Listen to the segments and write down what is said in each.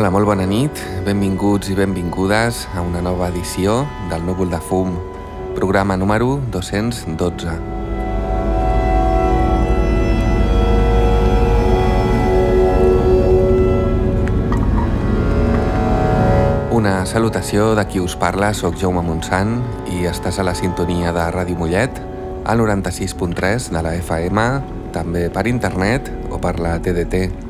Hola, molt bona nit, benvinguts i benvingudes a una nova edició del Núvol de Fum, programa número 212. Una salutació de qui us parla, sóc Jaume Montsant i estàs a la sintonia de Ràdio Mollet, al 96.3 de la FM, també per internet o per la TDT.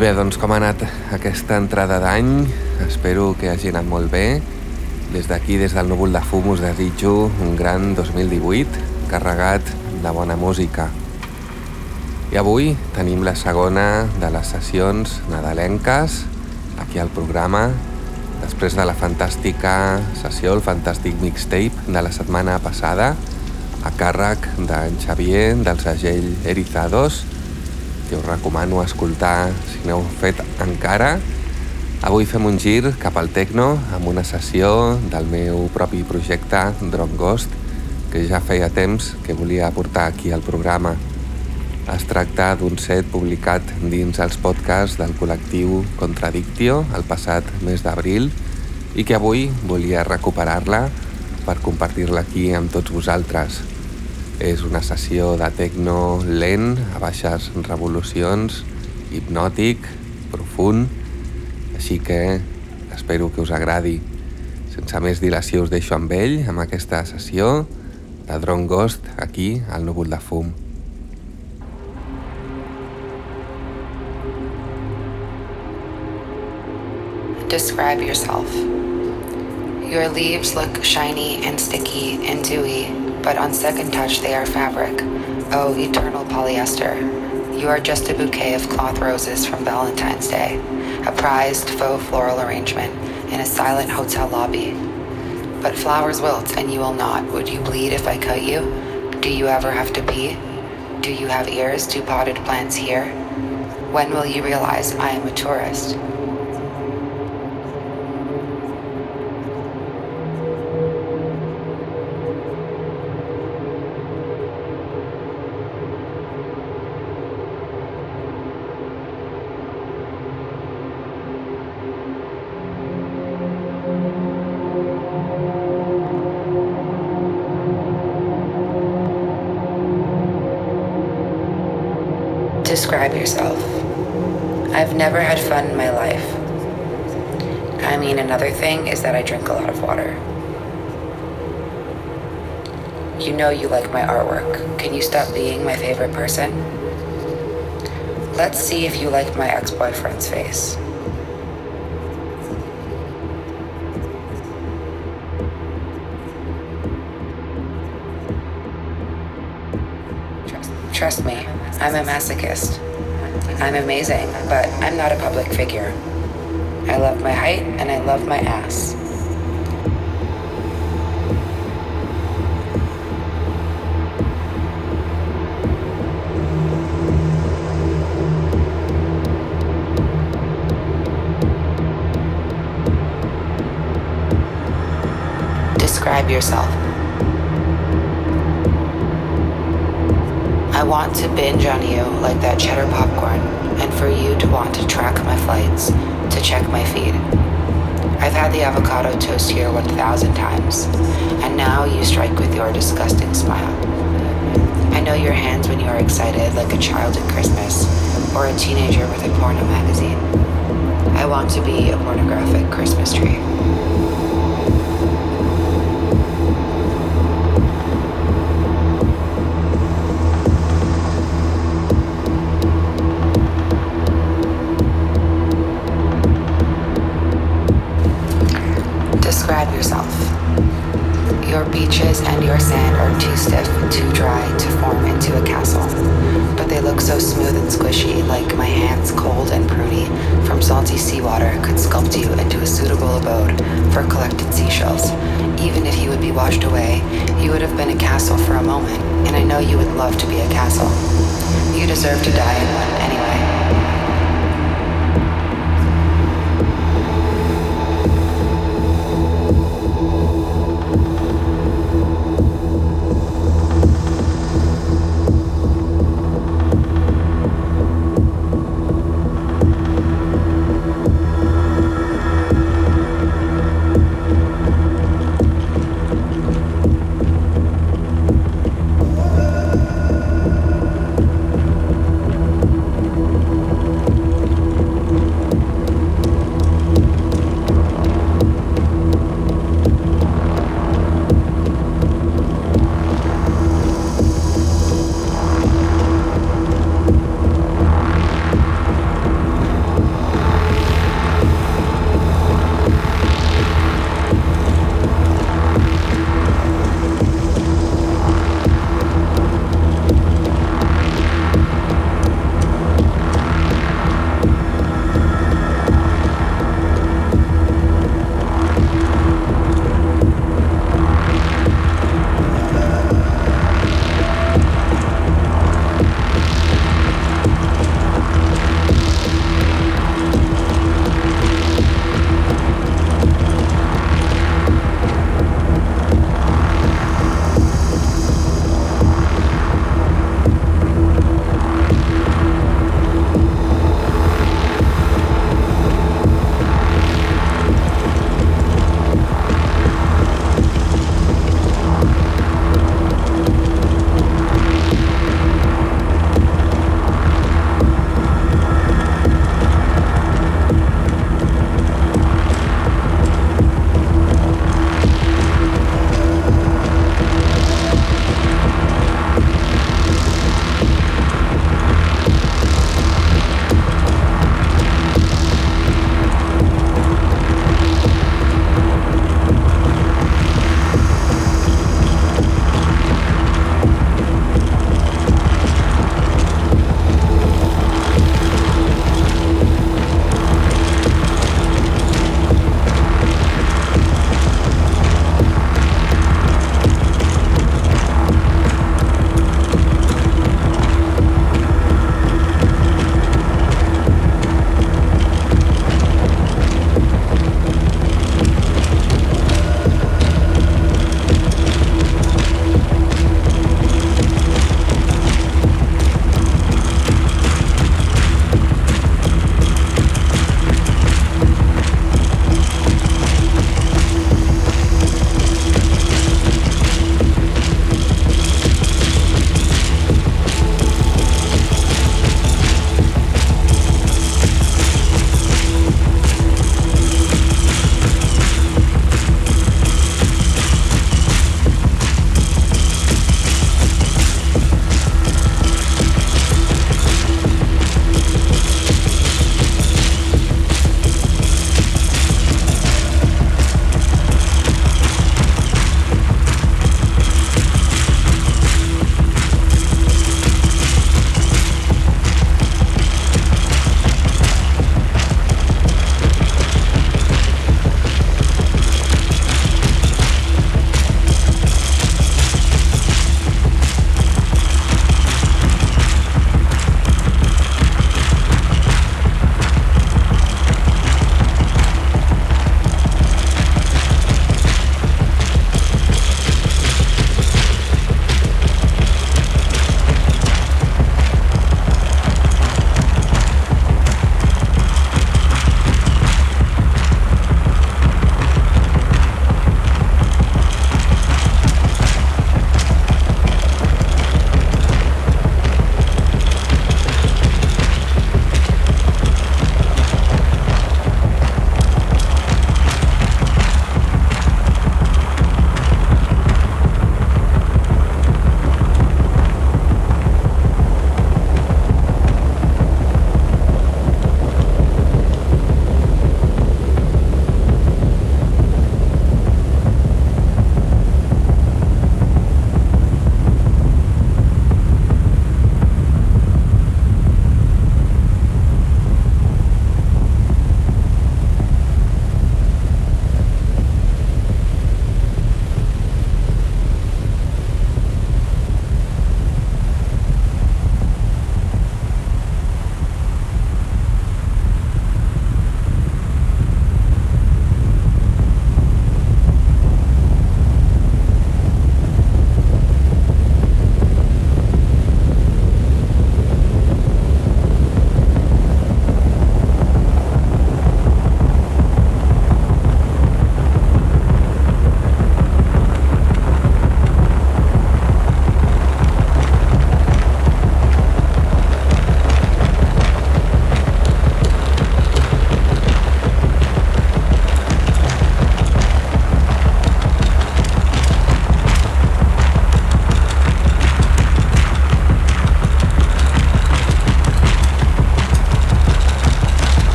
Bé, doncs com ha anat aquesta entrada d'any? Espero que hagi anat molt bé. Des d'aquí, des del núvol de fum, us desitjo un gran 2018 carregat de bona música. I avui tenim la segona de les sessions nadalenques aquí al programa, després de la fantàstica sessió, el fantàstic mixtape de la setmana passada, a càrrec d'en Xavier del segell Erizados, que us recomano escoltar si no heu fet encara. Avui fem un gir cap al techno amb una sessió del meu propi projecte Drone Ghost que ja feia temps que volia portar aquí al programa. Es tracta d'un set publicat dins els podcasts del col·lectiu Contradictio el passat mes d'abril i que avui volia recuperar-la per compartir-la aquí amb tots vosaltres. És una sessió de techno lent, a baixes revolucions, hipnòtic, profund, així que espero que us agradi. Sense més dilació us deixo amb ell, amb aquesta sessió de Drone Ghost, aquí al núvol de fum. Describe yourself. Your leaves look shiny and sticky and dewy, but on second touch they are fabric. Oh, eternal polyester. You are just a bouquet of cloth roses from Valentine's Day, a prized faux floral arrangement in a silent hotel lobby. But flowers wilt and you will not. Would you bleed if I cut you? Do you ever have to pee? Do you have ears? Do potted plants hear? When will you realize I am a tourist? Thing is that I drink a lot of water. You know you like my artwork. Can you stop being my favorite person? Let's see if you like my ex boyfriend's face. Trust, trust me, I'm a masochist. I'm amazing, but I'm not a public figure. I love my height and I love my ass. Describe yourself. I want to binge on you like that cheddar popcorn, and for you to want to track my flights, to check my feed. I've had the avocado toast here 1,000 times, and now you strike with your disgusting smile. I know your hands when you are excited like a child at Christmas, or a teenager with a porno magazine. I want to be a pornographic Christmas tree.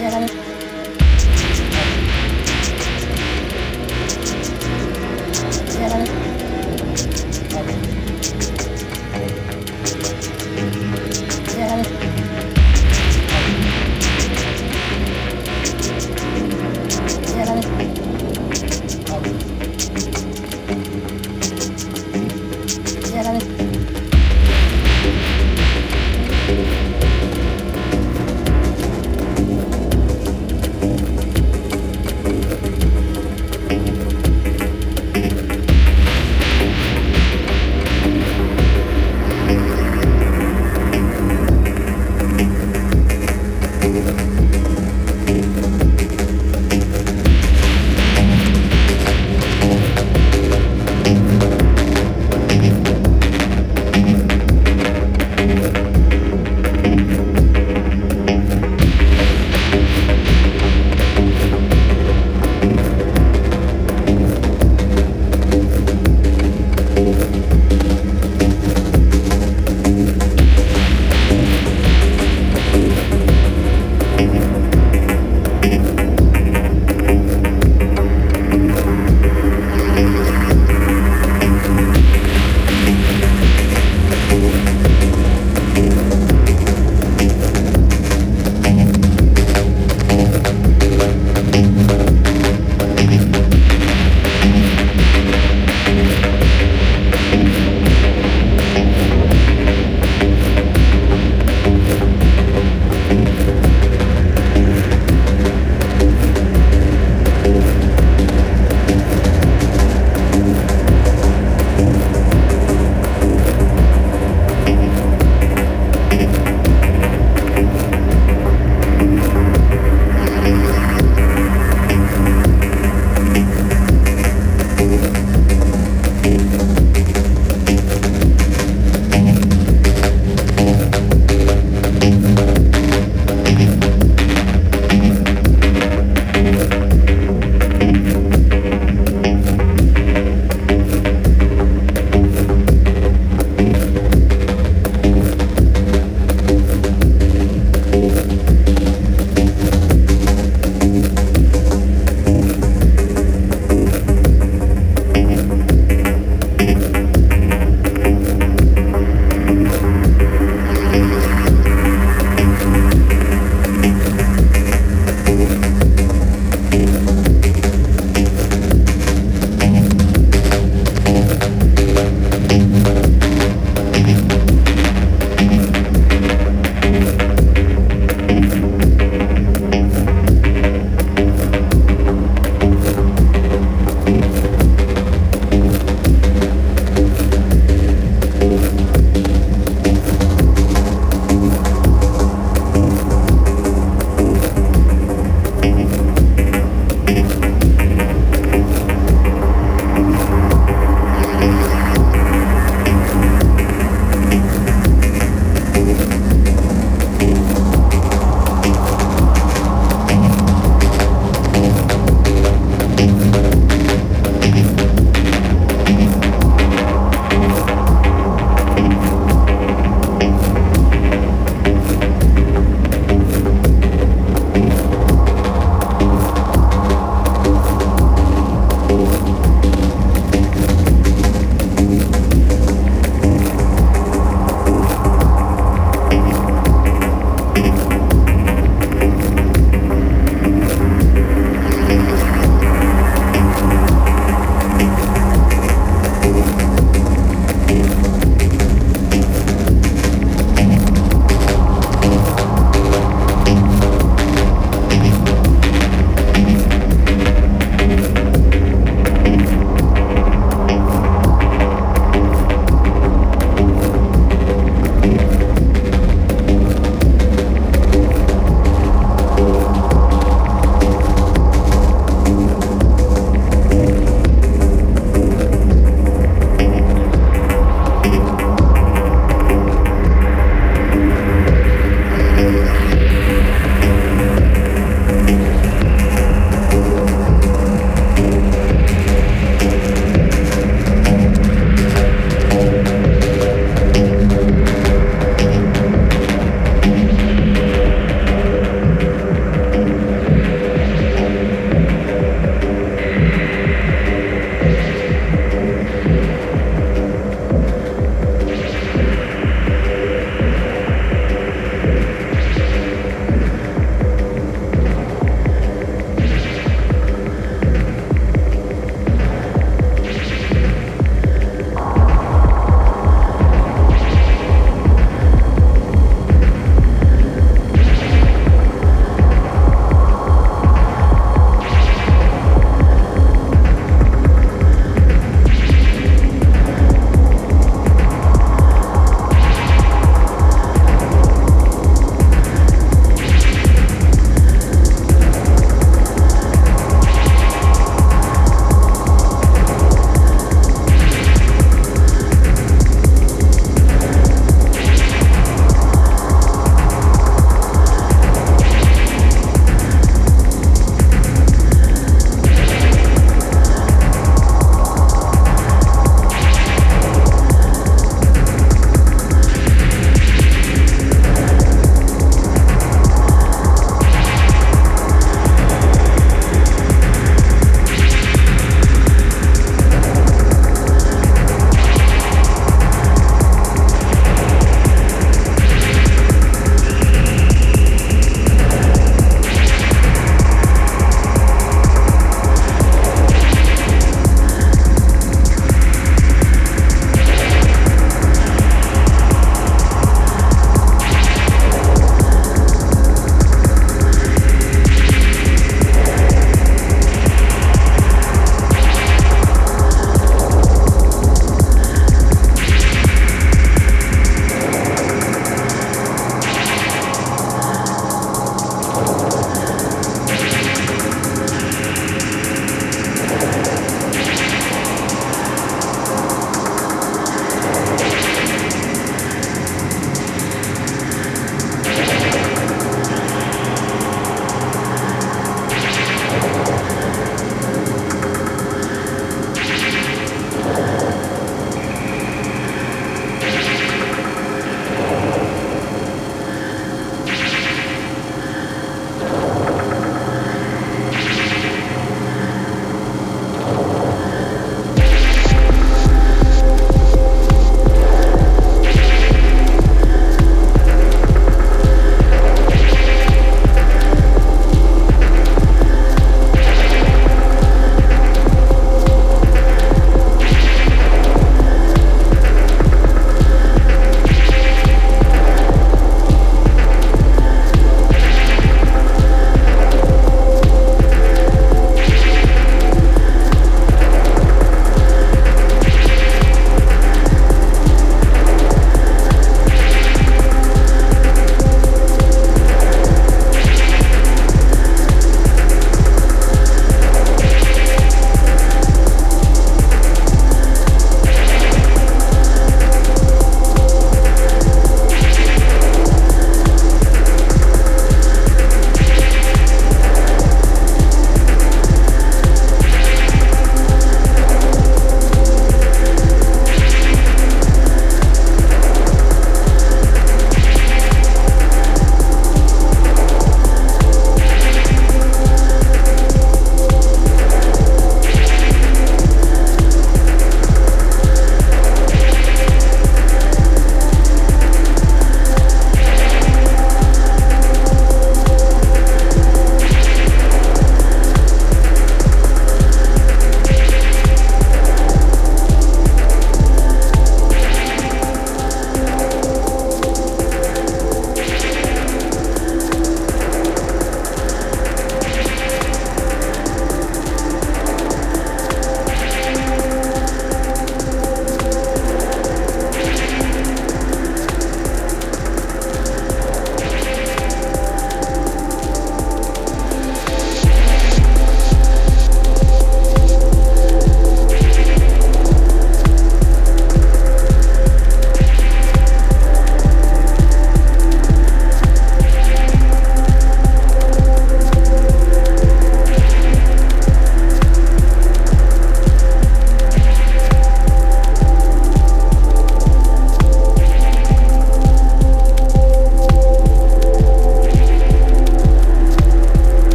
Dạ,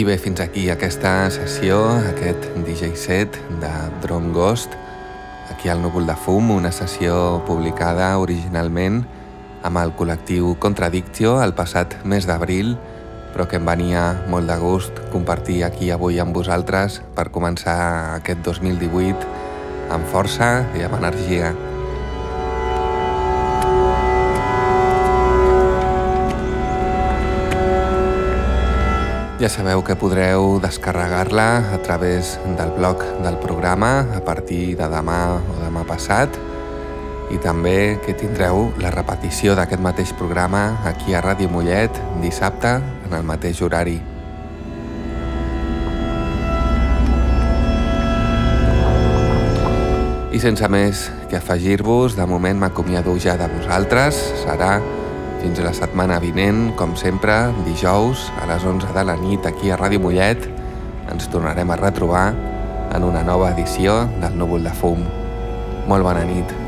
I bé, fins aquí aquesta sessió, aquest DJ set de Drone Ghost, aquí al Núvol de Fum, una sessió publicada originalment amb el col·lectiu Contradictio el passat mes d'abril, però que em venia molt de gust compartir aquí avui amb vosaltres per començar aquest 2018 amb força i amb energia. Ja sabeu que podreu descarregar-la a través del blog del programa a partir de demà o demà passat i també que tindreu la repetició d'aquest mateix programa aquí a Ràdio Mollet dissabte en el mateix horari. I sense més que afegir-vos, de moment m'acomiado ja de vosaltres, serà fins la setmana vinent, com sempre, dijous a les 11 de la nit aquí a Ràdio Mollet, ens tornarem a retrobar en una nova edició del Núvol de Fum. Molt bona nit.